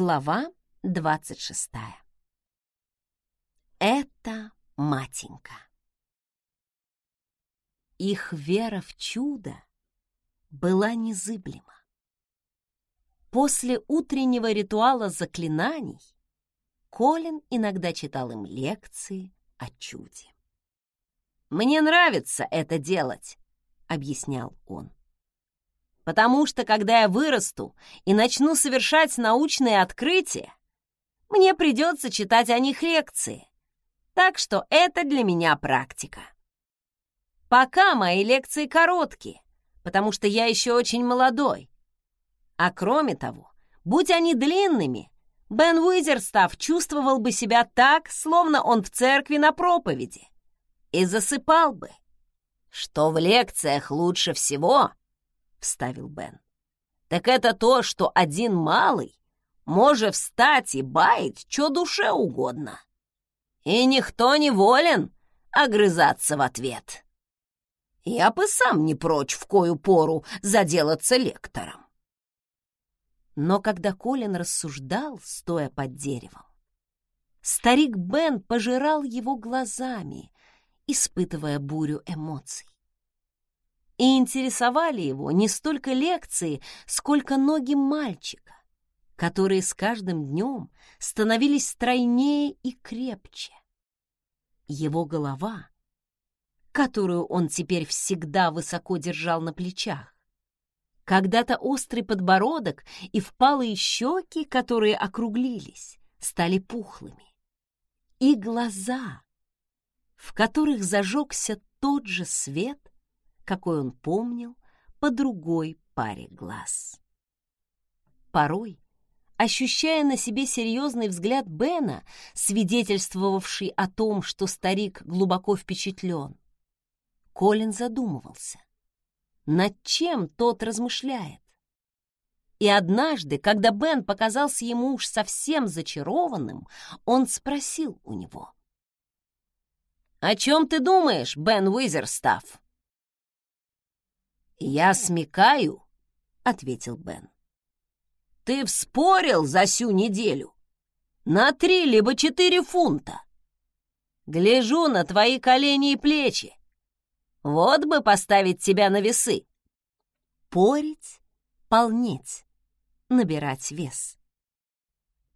Глава 26. Это матенька. Их вера в чудо была незыблема. После утреннего ритуала заклинаний Колин иногда читал им лекции о чуде. «Мне нравится это делать», — объяснял он. «Потому что, когда я вырасту и начну совершать научные открытия, мне придется читать о них лекции, так что это для меня практика. Пока мои лекции короткие, потому что я еще очень молодой. А кроме того, будь они длинными, Бен Уизерстав чувствовал бы себя так, словно он в церкви на проповеди, и засыпал бы. «Что в лекциях лучше всего?» — вставил Бен. «Так это то, что один малый может встать и баять, что душе угодно. И никто не волен огрызаться в ответ. Я бы сам не прочь в кою пору заделаться лектором. Но когда Колин рассуждал, стоя под деревом, старик Бен пожирал его глазами, испытывая бурю эмоций. И интересовали его не столько лекции, сколько ноги мальчика, которые с каждым днем становились стройнее и крепче. Его голова, которую он теперь всегда высоко держал на плечах, когда-то острый подбородок и впалые щеки, которые округлились, стали пухлыми. И глаза, в которых зажегся тот же свет, какой он помнил по другой паре глаз. Порой, ощущая на себе серьезный взгляд Бена, свидетельствовавший о том, что старик глубоко впечатлен, Колин задумывался над чем тот размышляет. И однажды, когда Бен показался ему уж совсем зачарованным, он спросил у него. «О чем ты думаешь, Бен Уизерстафф?» «Я смекаю», — ответил Бен. «Ты вспорил за всю неделю на три либо четыре фунта. Гляжу на твои колени и плечи. Вот бы поставить тебя на весы. Порить, полнеть, набирать вес.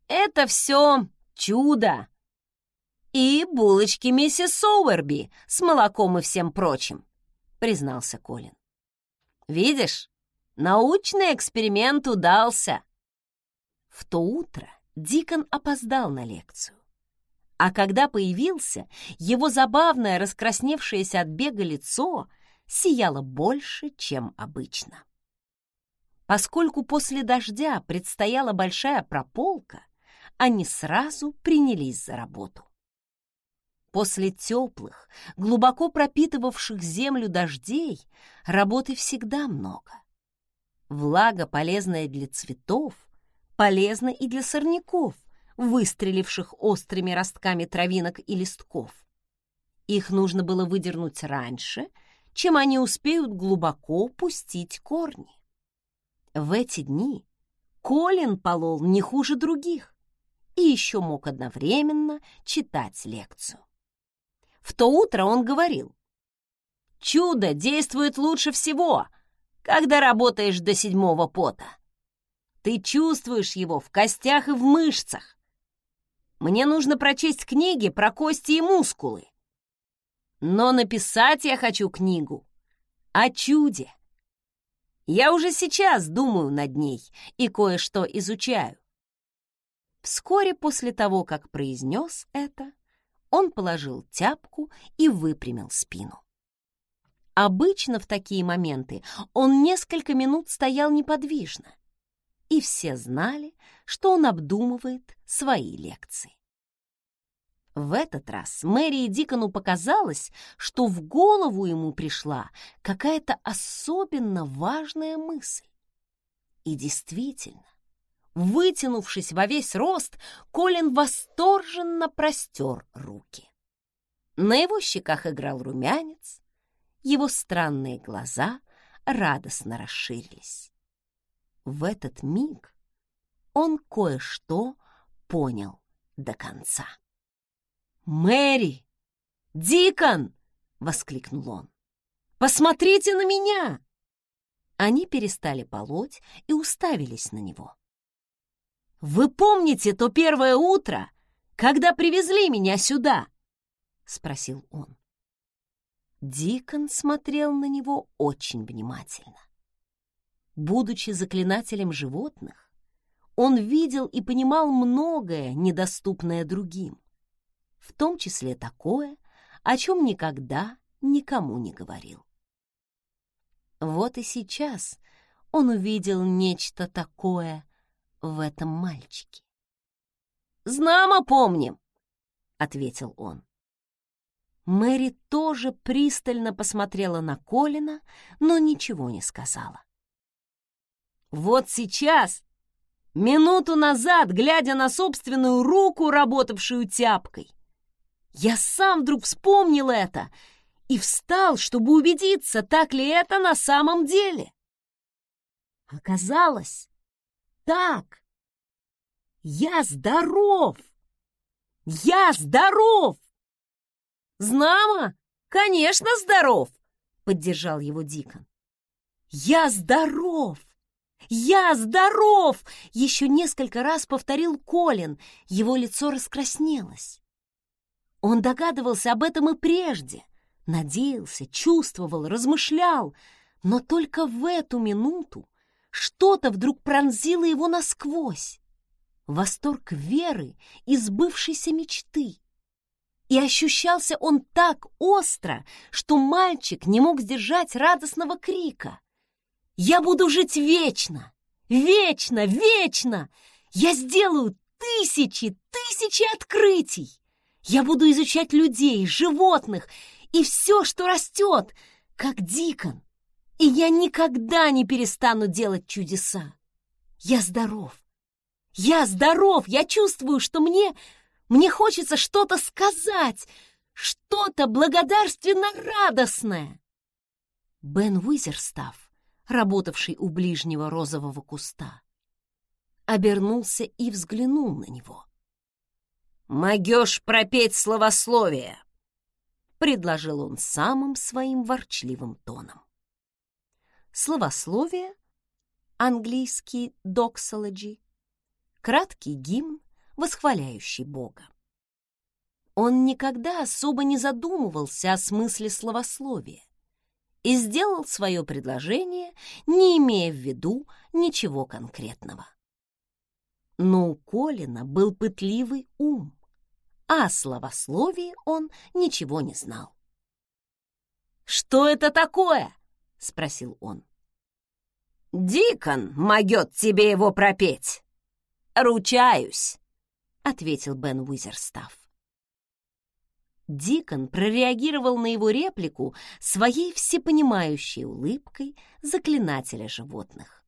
Это все чудо. И булочки миссис Соуэрби с молоком и всем прочим, признался Колин. Видишь, научный эксперимент удался. В то утро Дикон опоздал на лекцию. А когда появился, его забавное, раскрасневшееся от бега лицо сияло больше, чем обычно. Поскольку после дождя предстояла большая прополка, они сразу принялись за работу. После теплых, глубоко пропитывавших землю дождей работы всегда много. Влага, полезная для цветов, полезна и для сорняков, выстреливших острыми ростками травинок и листков. Их нужно было выдернуть раньше, чем они успеют глубоко пустить корни. В эти дни Колин полол не хуже других и еще мог одновременно читать лекцию. В то утро он говорил, «Чудо действует лучше всего, когда работаешь до седьмого пота. Ты чувствуешь его в костях и в мышцах, мне нужно прочесть книги про кости и мускулы. Но написать я хочу книгу о чуде. Я уже сейчас думаю над ней и кое-что изучаю. Вскоре после того, как произнес это, он положил тяпку и выпрямил спину. Обычно в такие моменты он несколько минут стоял неподвижно, и все знали, что он обдумывает свои лекции. В этот раз Мэри и Дикону показалось, что в голову ему пришла какая-то особенно важная мысль. И действительно, вытянувшись во весь рост, Колин восторженно простер руки. На его щеках играл румянец, его странные глаза радостно расширились. В этот миг он кое-что понял до конца. «Мэри! Дикон!» — воскликнул он. «Посмотрите на меня!» Они перестали полоть и уставились на него. «Вы помните то первое утро, когда привезли меня сюда?» — спросил он. Дикон смотрел на него очень внимательно. Будучи заклинателем животных, он видел и понимал многое, недоступное другим, в том числе такое, о чем никогда никому не говорил. Вот и сейчас он увидел нечто такое в этом мальчике. «Знамо помним», — ответил он. Мэри тоже пристально посмотрела на Колина, но ничего не сказала. Вот сейчас, минуту назад, глядя на собственную руку, работавшую тяпкой, я сам вдруг вспомнил это и встал, чтобы убедиться, так ли это на самом деле. Оказалось, так. Я здоров! Я здоров! Знамо? Конечно, здоров! Поддержал его Дикон. Я здоров! «Я здоров!» — еще несколько раз повторил Колин. Его лицо раскраснелось. Он догадывался об этом и прежде. Надеялся, чувствовал, размышлял. Но только в эту минуту что-то вдруг пронзило его насквозь. Восторг веры и сбывшейся мечты. И ощущался он так остро, что мальчик не мог сдержать радостного крика. Я буду жить вечно! Вечно! Вечно! Я сделаю тысячи, тысячи открытий! Я буду изучать людей, животных и все, что растет, как Дикон. И я никогда не перестану делать чудеса. Я здоров. Я здоров. Я чувствую, что мне... Мне хочется что-то сказать, что-то благодарственно радостное. Бен Уизерстав работавший у ближнего розового куста, обернулся и взглянул на него. «Могешь пропеть словословие!» — предложил он самым своим ворчливым тоном. Словословие, английский doxology, краткий гимн, восхваляющий Бога. Он никогда особо не задумывался о смысле словословия, и сделал свое предложение, не имея в виду ничего конкретного. Но у Колина был пытливый ум, а о словословии он ничего не знал. «Что это такое?» — спросил он. «Дикон могет тебе его пропеть!» «Ручаюсь!» — ответил Бен Уизерстафф. Дикон прореагировал на его реплику своей всепонимающей улыбкой заклинателя животных.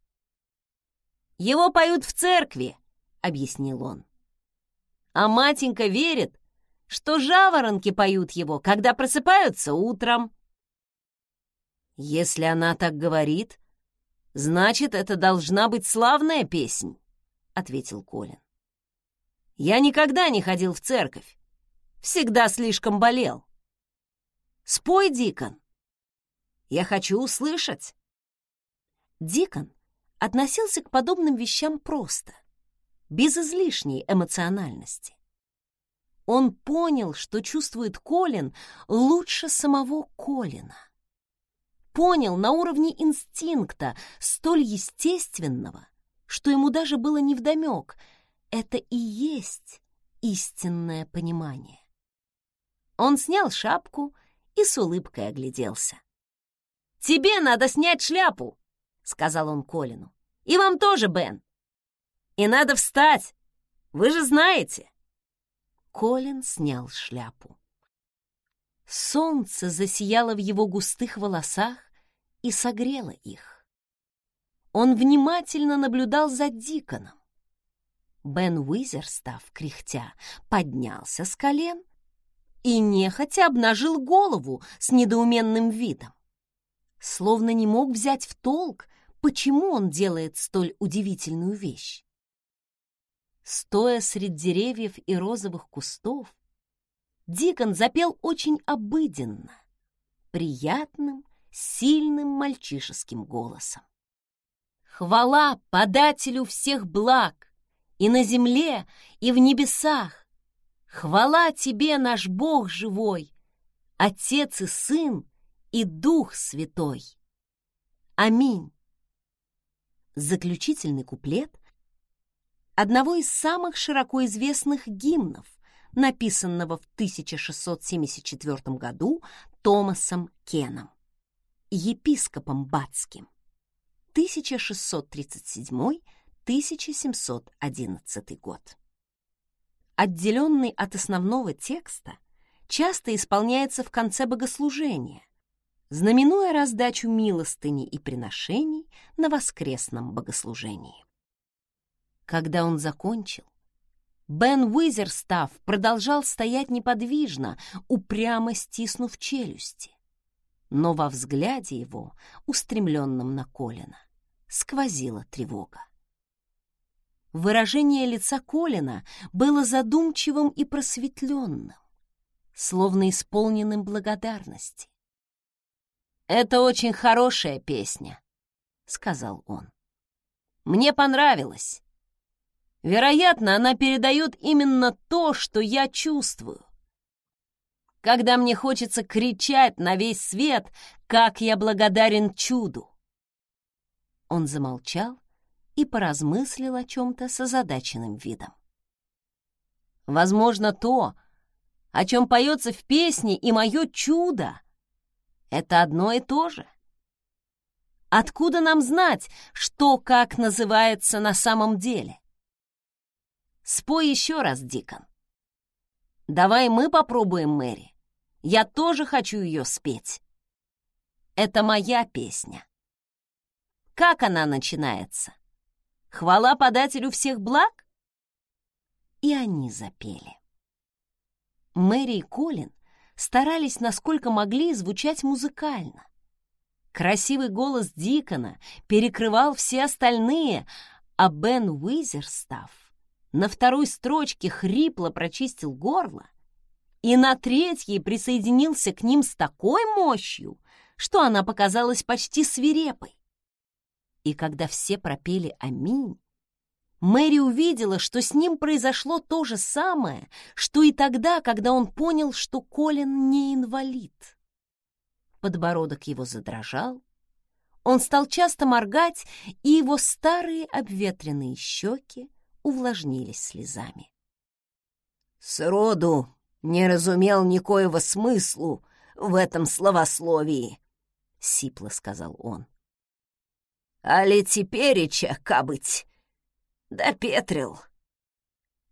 «Его поют в церкви», — объяснил он. «А матенька верит, что жаворонки поют его, когда просыпаются утром». «Если она так говорит, значит, это должна быть славная песнь», — ответил Колин. «Я никогда не ходил в церковь, всегда слишком болел. Спой, Дикон. Я хочу услышать. Дикон относился к подобным вещам просто, без излишней эмоциональности. Он понял, что чувствует Колин лучше самого Колина. Понял на уровне инстинкта, столь естественного, что ему даже было невдомек. Это и есть истинное понимание. Он снял шапку и с улыбкой огляделся. «Тебе надо снять шляпу!» — сказал он Колину. «И вам тоже, Бен! И надо встать! Вы же знаете!» Колин снял шляпу. Солнце засияло в его густых волосах и согрело их. Он внимательно наблюдал за Диконом. Бен Уизерстав, кряхтя, поднялся с колен и нехотя обнажил голову с недоуменным видом. Словно не мог взять в толк, почему он делает столь удивительную вещь. Стоя среди деревьев и розовых кустов, Дикон запел очень обыденно, приятным, сильным мальчишеским голосом. Хвала подателю всех благ и на земле, и в небесах. Хвала тебе, наш Бог живой, Отец и Сын и Дух Святой. Аминь. Заключительный куплет одного из самых широко известных гимнов, написанного в 1674 году Томасом Кеном, епископом Бацким, 1637-1711 год. Отделенный от основного текста, часто исполняется в конце богослужения, знаменуя раздачу милостыни и приношений на воскресном богослужении. Когда он закончил, Бен Уизерстав продолжал стоять неподвижно, упрямо стиснув челюсти. Но во взгляде его, устремленном на Колина, сквозила тревога. Выражение лица Колина было задумчивым и просветленным, словно исполненным благодарности. «Это очень хорошая песня», — сказал он. «Мне понравилось. Вероятно, она передает именно то, что я чувствую. Когда мне хочется кричать на весь свет, как я благодарен чуду. Он замолчал и поразмыслил о чем-то с озадаченным видом. Возможно, то, о чем поется в песне и мое чудо, это одно и то же. Откуда нам знать, что как называется на самом деле? Спой еще раз, Дикон. Давай мы попробуем, Мэри. Я тоже хочу ее спеть. Это моя песня. Как она начинается? Хвала подателю всех благ? И они запели. Мэри и Колин старались, насколько могли, звучать музыкально. Красивый голос Дикона перекрывал все остальные, а Бен Уизерстав на второй строчке хрипло прочистил горло и на третьей присоединился к ним с такой мощью, что она показалась почти свирепой. И когда все пропели «Аминь», Мэри увидела, что с ним произошло то же самое, что и тогда, когда он понял, что Колин не инвалид. Подбородок его задрожал, он стал часто моргать, и его старые обветренные щеки увлажнились слезами. «Сроду не разумел никоего смыслу в этом словословии», — сипло сказал он. «Али тепереча, кабыть, допетрил,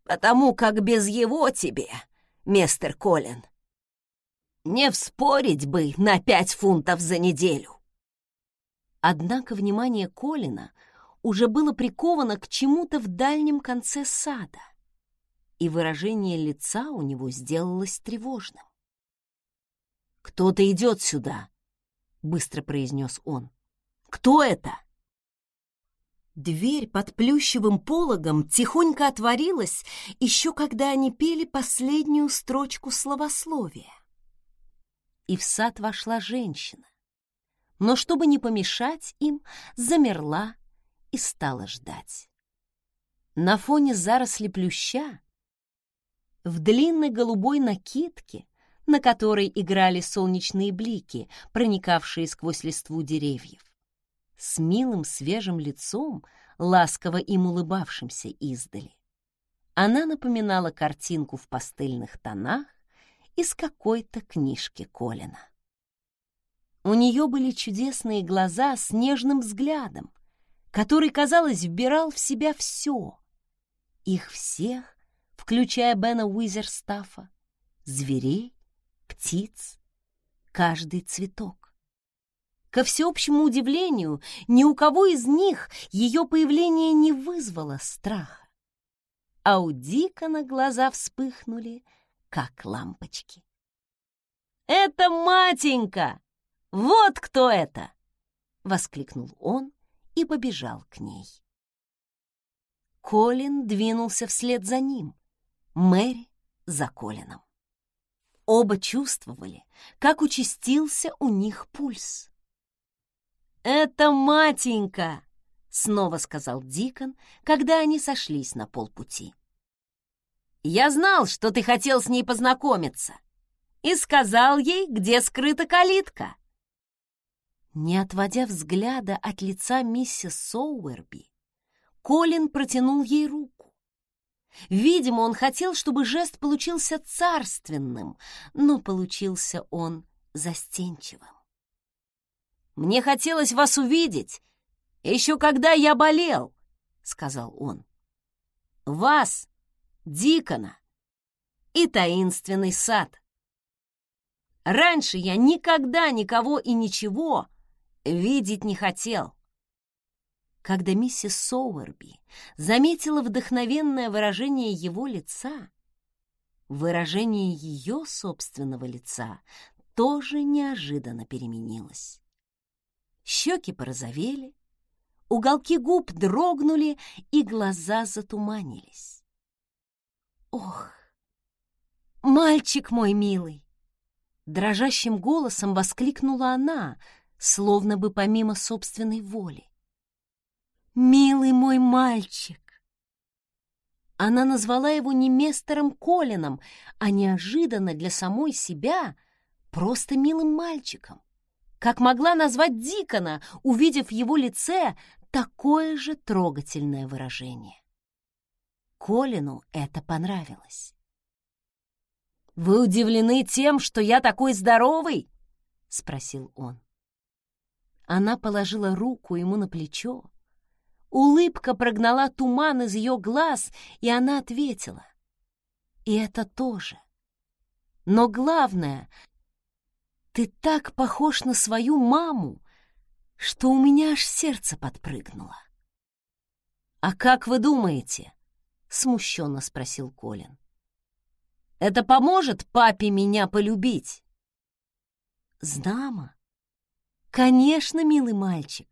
потому как без его тебе, мистер Колин, не вспорить бы на пять фунтов за неделю». Однако внимание Колина — уже было приковано к чему-то в дальнем конце сада, и выражение лица у него сделалось тревожным. «Кто-то идет сюда», — быстро произнес он. «Кто это?» Дверь под плющевым пологом тихонько отворилась, еще когда они пели последнюю строчку словословия. И в сад вошла женщина, но чтобы не помешать им, замерла и стала ждать. На фоне заросли плюща, в длинной голубой накидке, на которой играли солнечные блики, проникавшие сквозь листву деревьев, с милым свежим лицом, ласково им улыбавшимся издали. Она напоминала картинку в пастельных тонах из какой-то книжки Колина. У нее были чудесные глаза с нежным взглядом, который, казалось, вбирал в себя все. Их всех, включая Бена Уизерстафа, зверей, птиц, каждый цветок. Ко всеобщему удивлению, ни у кого из них ее появление не вызвало страха. А у Дикона глаза вспыхнули, как лампочки. «Это матенька! Вот кто это!» — воскликнул он и побежал к ней. Колин двинулся вслед за ним, Мэри за Колином. Оба чувствовали, как участился у них пульс. «Это матенька!» — снова сказал Дикон, когда они сошлись на полпути. «Я знал, что ты хотел с ней познакомиться, и сказал ей, где скрыта калитка». Не отводя взгляда от лица миссис Соуэрби, Колин протянул ей руку. Видимо, он хотел, чтобы жест получился царственным, но получился он застенчивым. «Мне хотелось вас увидеть, еще когда я болел», — сказал он. «Вас, Дикона, и таинственный сад. Раньше я никогда никого и ничего видеть не хотел. Когда миссис Соуэрби заметила вдохновенное выражение его лица, выражение ее собственного лица тоже неожиданно переменилось. Щеки порозовели, уголки губ дрогнули и глаза затуманились. «Ох, мальчик мой милый!» Дрожащим голосом воскликнула она, словно бы помимо собственной воли. «Милый мой мальчик!» Она назвала его не мистером Колином, а неожиданно для самой себя просто милым мальчиком. Как могла назвать Дикона, увидев в его лице такое же трогательное выражение. Колину это понравилось. «Вы удивлены тем, что я такой здоровый?» — спросил он. Она положила руку ему на плечо. Улыбка прогнала туман из ее глаз, и она ответила. И это тоже. Но главное, ты так похож на свою маму, что у меня аж сердце подпрыгнуло. «А как вы думаете?» — смущенно спросил Колин. «Это поможет папе меня полюбить?» «Знамо», «Конечно, милый мальчик», —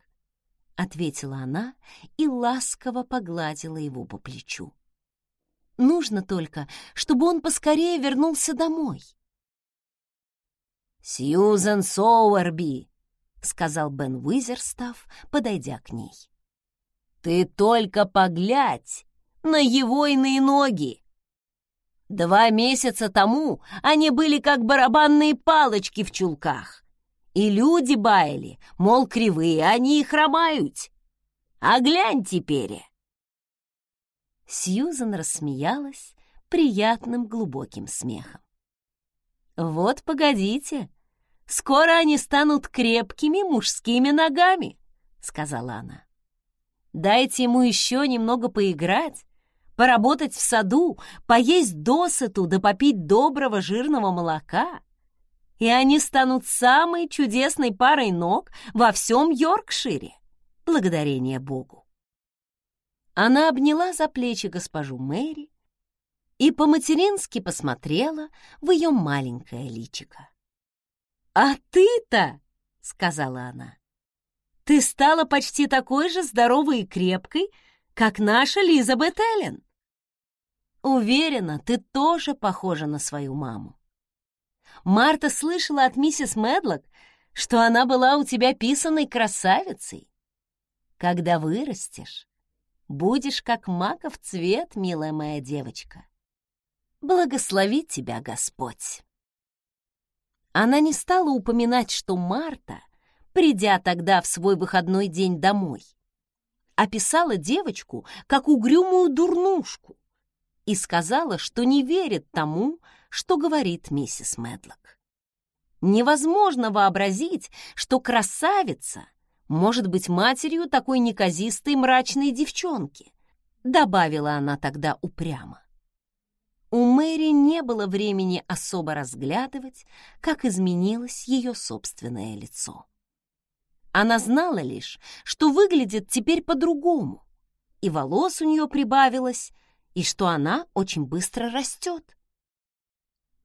ответила она и ласково погладила его по плечу. «Нужно только, чтобы он поскорее вернулся домой». «Сьюзен Соуэрби», — сказал Бен Уизерстав, подойдя к ней. «Ты только поглядь на его иные ноги! Два месяца тому они были как барабанные палочки в чулках. И люди баяли, мол, кривые они и хромают. А глянь теперь!» Сьюзан рассмеялась приятным глубоким смехом. «Вот погодите, скоро они станут крепкими мужскими ногами», — сказала она. «Дайте ему еще немного поиграть, поработать в саду, поесть досыту да попить доброго жирного молока, и они станут самой чудесной парой ног во всем Йоркшире, благодарение Богу. Она обняла за плечи госпожу Мэри и по-матерински посмотрела в ее маленькое личико. «А ты-то, — сказала она, — ты стала почти такой же здоровой и крепкой, как наша Лизабет Эллен. Уверена, ты тоже похожа на свою маму. Марта слышала от миссис Медлок, что она была у тебя писаной красавицей. Когда вырастешь, будешь как маков цвет, милая моя девочка. Благослови тебя Господь. Она не стала упоминать, что Марта, придя тогда в свой выходной день домой, описала девочку как угрюмую дурнушку и сказала, что не верит тому, что говорит миссис Медлок. Невозможно вообразить, что красавица может быть матерью такой неказистой мрачной девчонки, добавила она тогда упрямо. У Мэри не было времени особо разглядывать, как изменилось ее собственное лицо. Она знала лишь, что выглядит теперь по-другому, и волос у нее прибавилось, и что она очень быстро растет.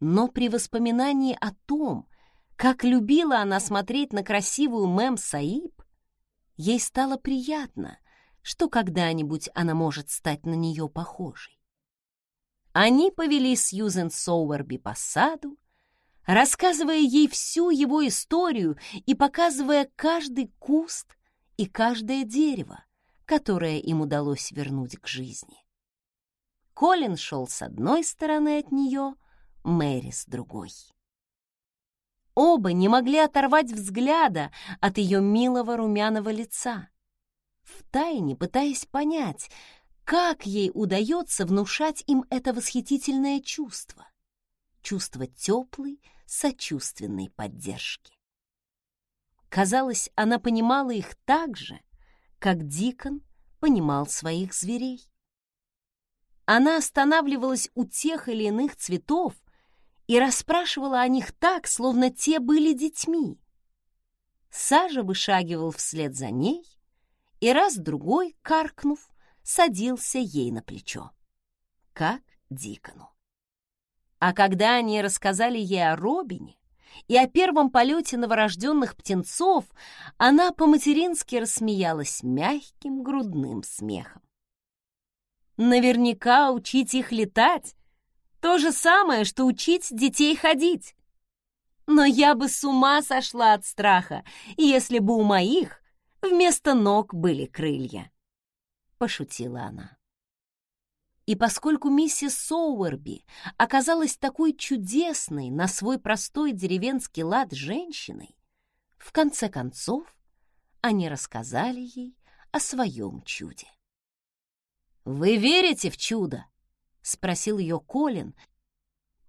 Но при воспоминании о том, как любила она смотреть на красивую мэм Саиб, ей стало приятно, что когда-нибудь она может стать на нее похожей. Они повели Сьюзен Соуэрби по саду, рассказывая ей всю его историю и показывая каждый куст и каждое дерево, которое им удалось вернуть к жизни. Колин шел с одной стороны от нее, Мэри с другой. Оба не могли оторвать взгляда от ее милого румяного лица, втайне пытаясь понять, как ей удается внушать им это восхитительное чувство, чувство теплой, сочувственной поддержки. Казалось, она понимала их так же, как Дикон понимал своих зверей. Она останавливалась у тех или иных цветов и расспрашивала о них так, словно те были детьми. Сажа вышагивал вслед за ней и раз-другой, каркнув, садился ей на плечо, как Дикону. А когда они рассказали ей о Робине и о первом полете новорожденных птенцов, она по-матерински рассмеялась мягким грудным смехом. Наверняка учить их летать — то же самое, что учить детей ходить. Но я бы с ума сошла от страха, если бы у моих вместо ног были крылья. Пошутила она. И поскольку миссис Соуэрби оказалась такой чудесной на свой простой деревенский лад женщиной, в конце концов они рассказали ей о своем чуде. «Вы верите в чудо?» — спросил ее Колин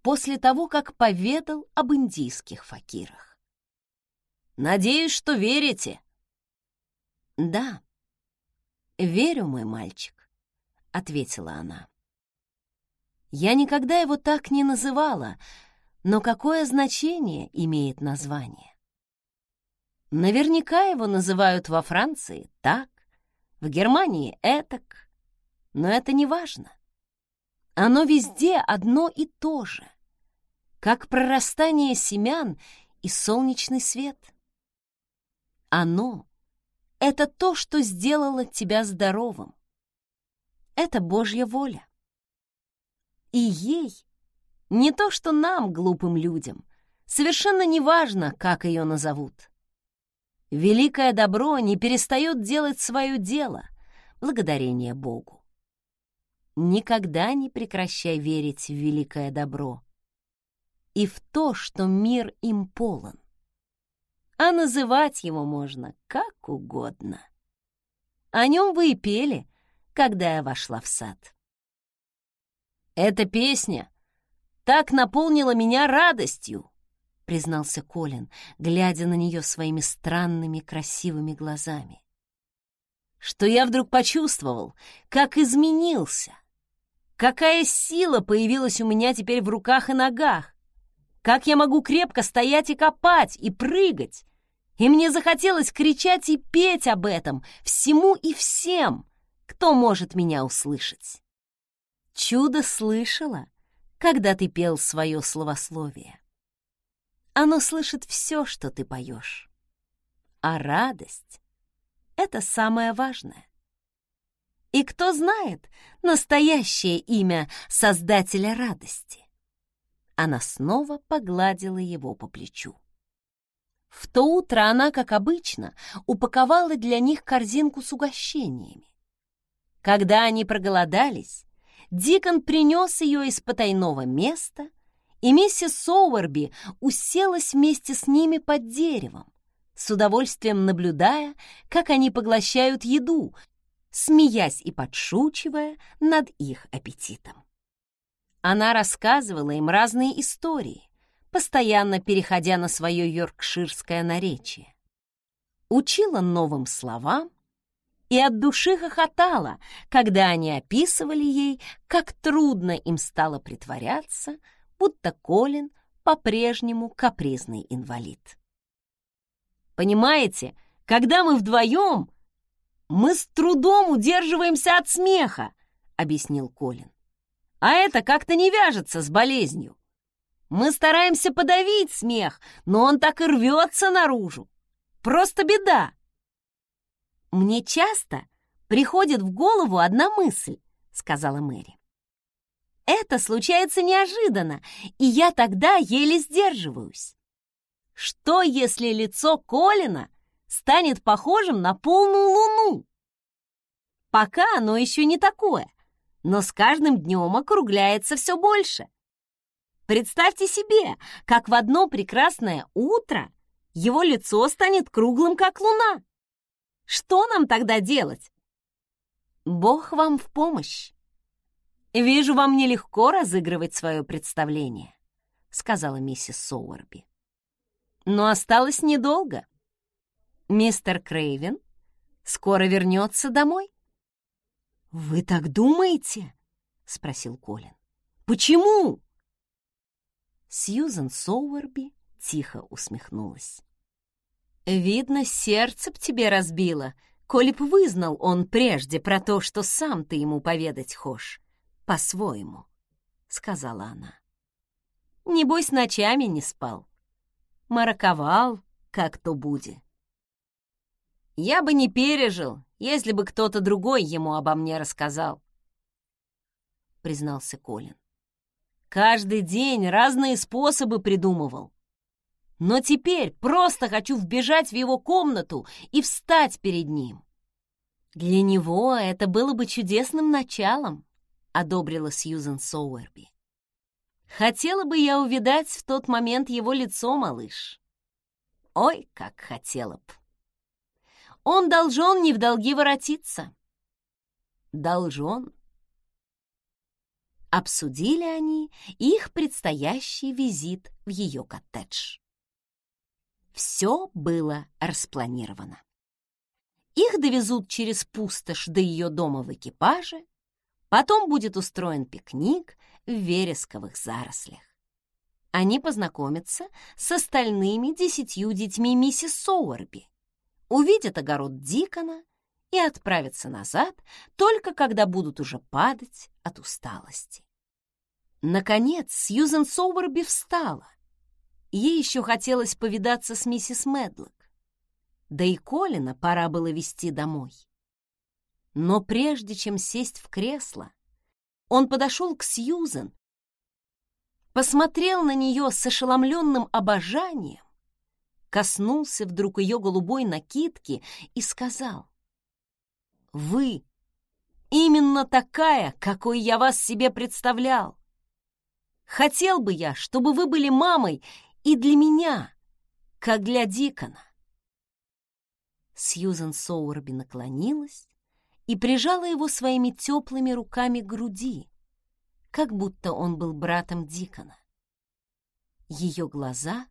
после того, как поведал об индийских факирах. «Надеюсь, что верите». «Да, верю, мой мальчик», — ответила она. «Я никогда его так не называла, но какое значение имеет название? Наверняка его называют во Франции так, в Германии этак, но это не важно. Оно везде одно и то же, как прорастание семян и солнечный свет. Оно — это то, что сделало тебя здоровым. Это Божья воля. И ей, не то что нам, глупым людям, совершенно не важно, как ее назовут. Великое добро не перестает делать свое дело, благодарение Богу никогда не прекращай верить в великое добро и в то, что мир им полон. А называть его можно как угодно. О нем вы и пели, когда я вошла в сад. «Эта песня так наполнила меня радостью», — признался Колин, глядя на нее своими странными красивыми глазами, «что я вдруг почувствовал, как изменился» Какая сила появилась у меня теперь в руках и ногах! Как я могу крепко стоять и копать, и прыгать! И мне захотелось кричать и петь об этом всему и всем, кто может меня услышать. Чудо слышала, когда ты пел свое словословие. Оно слышит все, что ты поешь. А радость — это самое важное. И кто знает настоящее имя Создателя радости? Она снова погладила его по плечу. В то утро она, как обычно, упаковала для них корзинку с угощениями. Когда они проголодались, Дикон принес ее из потайного места, и миссис Соуэрби уселась вместе с ними под деревом, с удовольствием наблюдая, как они поглощают еду, смеясь и подшучивая над их аппетитом. Она рассказывала им разные истории, постоянно переходя на свое йоркширское наречие. Учила новым словам и от души хохотала, когда они описывали ей, как трудно им стало притворяться, будто Колин по-прежнему капризный инвалид. «Понимаете, когда мы вдвоем, «Мы с трудом удерживаемся от смеха», — объяснил Колин. «А это как-то не вяжется с болезнью. Мы стараемся подавить смех, но он так и рвется наружу. Просто беда». «Мне часто приходит в голову одна мысль», — сказала Мэри. «Это случается неожиданно, и я тогда еле сдерживаюсь. Что, если лицо Колина станет похожим на полную луну? Пока оно еще не такое, но с каждым днем округляется все больше. Представьте себе, как в одно прекрасное утро его лицо станет круглым, как луна. Что нам тогда делать? Бог вам в помощь. Вижу, вам нелегко разыгрывать свое представление, сказала миссис Соуэрби. Но осталось недолго. Мистер Крейвен скоро вернется домой. «Вы так думаете?» — спросил Колин. «Почему?» Сьюзен Соуэрби тихо усмехнулась. «Видно, сердце б тебе разбило, коли б вызнал он прежде про то, что сам ты ему поведать хошь, по-своему», — сказала она. «Небось, ночами не спал мараковал, как то будет. Я бы не пережил, если бы кто-то другой ему обо мне рассказал, признался Колин. Каждый день разные способы придумывал. Но теперь просто хочу вбежать в его комнату и встать перед ним. Для него это было бы чудесным началом, одобрила Сьюзен Соуэрби. Хотела бы я увидать в тот момент его лицо, малыш. Ой, как хотела б. Он должен не в долги воротиться. Должен. Обсудили они их предстоящий визит в ее коттедж. Все было распланировано. Их довезут через пустошь до ее дома в экипаже, потом будет устроен пикник в вересковых зарослях. Они познакомятся с остальными десятью детьми миссис Соуэрби, увидят огород Дикона и отправятся назад, только когда будут уже падать от усталости. Наконец Сьюзен Соуэрби встала. Ей еще хотелось повидаться с миссис Медлок. Да и Колина пора было вести домой. Но прежде чем сесть в кресло, он подошел к Сьюзен, посмотрел на нее с ошеломленным обожанием, коснулся вдруг ее голубой накидки и сказал, «Вы именно такая, какой я вас себе представлял. Хотел бы я, чтобы вы были мамой и для меня, как для Дикона». Сьюзен Соуэрби наклонилась, и прижала его своими теплыми руками к груди, как будто он был братом Дикона. Ее глаза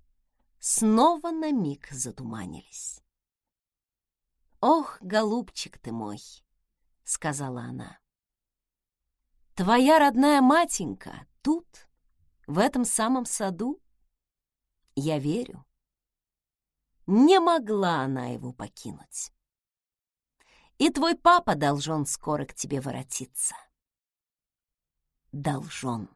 снова на миг затуманились. «Ох, голубчик ты мой!» — сказала она. «Твоя родная матенька тут, в этом самом саду? Я верю. Не могла она его покинуть и твой папа должен скоро к тебе воротиться. Должен.